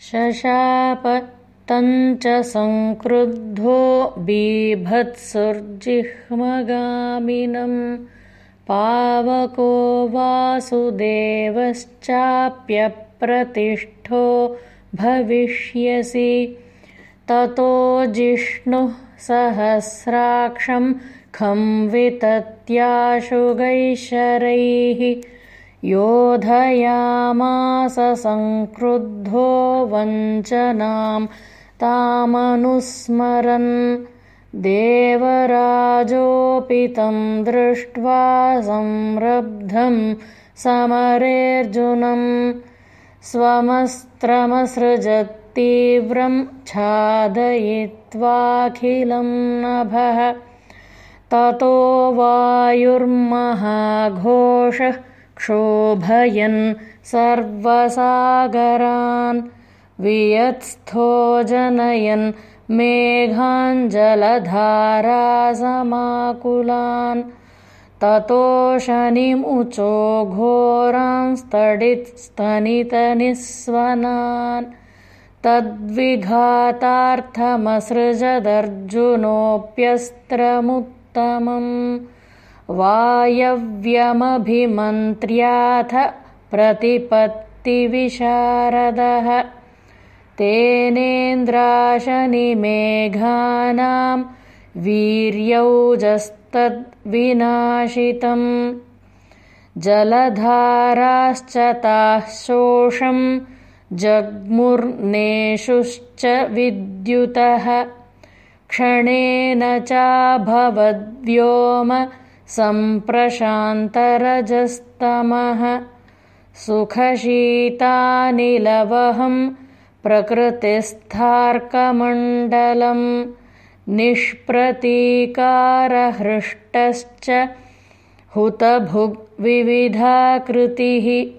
शशाप तञ्च सङ्क्रुद्धो बीभत्सुर्जिह्मगामिनं पावको वासुदेवश्चाप्यप्रतिष्ठो भविष्यसि। ततो जिष्णुः सहस्राक्षं खं वितत्याशुगैशरैः योधयामास सङ्क्रुद्धो वञ्चनां तामनुस्मरन् देवराजोऽपि तं दृष्ट्वा संरब्धं समरेऽर्जुनं स्वमस्त्रमसृजत्तीव्रं छादयित्वाखिलं नभः। ततो वायुर्महाघोषः क्षोभयन् सर्वसागरान् वियत्स्थो जनयन् मेघाञ्जलधारासमाकुलान्। ततो शनिमुचो घोरांस्तडित्स्तनितनिःस्वनान् तद्विघातार्थमसृजदर्जुनोऽप्यस्त्रमुत्तमम् वायव्यमभिमन्त्र्याथ प्रतिपत्तिविशारदः। तेनेन्द्राशनिमेघानां वीर्यौजस्तद्विनाशितम्। जलधाराश्च ताः शोषं जग्मुर्नेषुश्च विद्युतः। क्षणेन चाभवद्व्योम सम्प्रशान्तरजस्तमः। सुखशीतानिलवहं प्रकृतिस्थार्कमण्डलं निष्प्रतीकारहृष्टश्च हुतभुग्विविधाकृतिः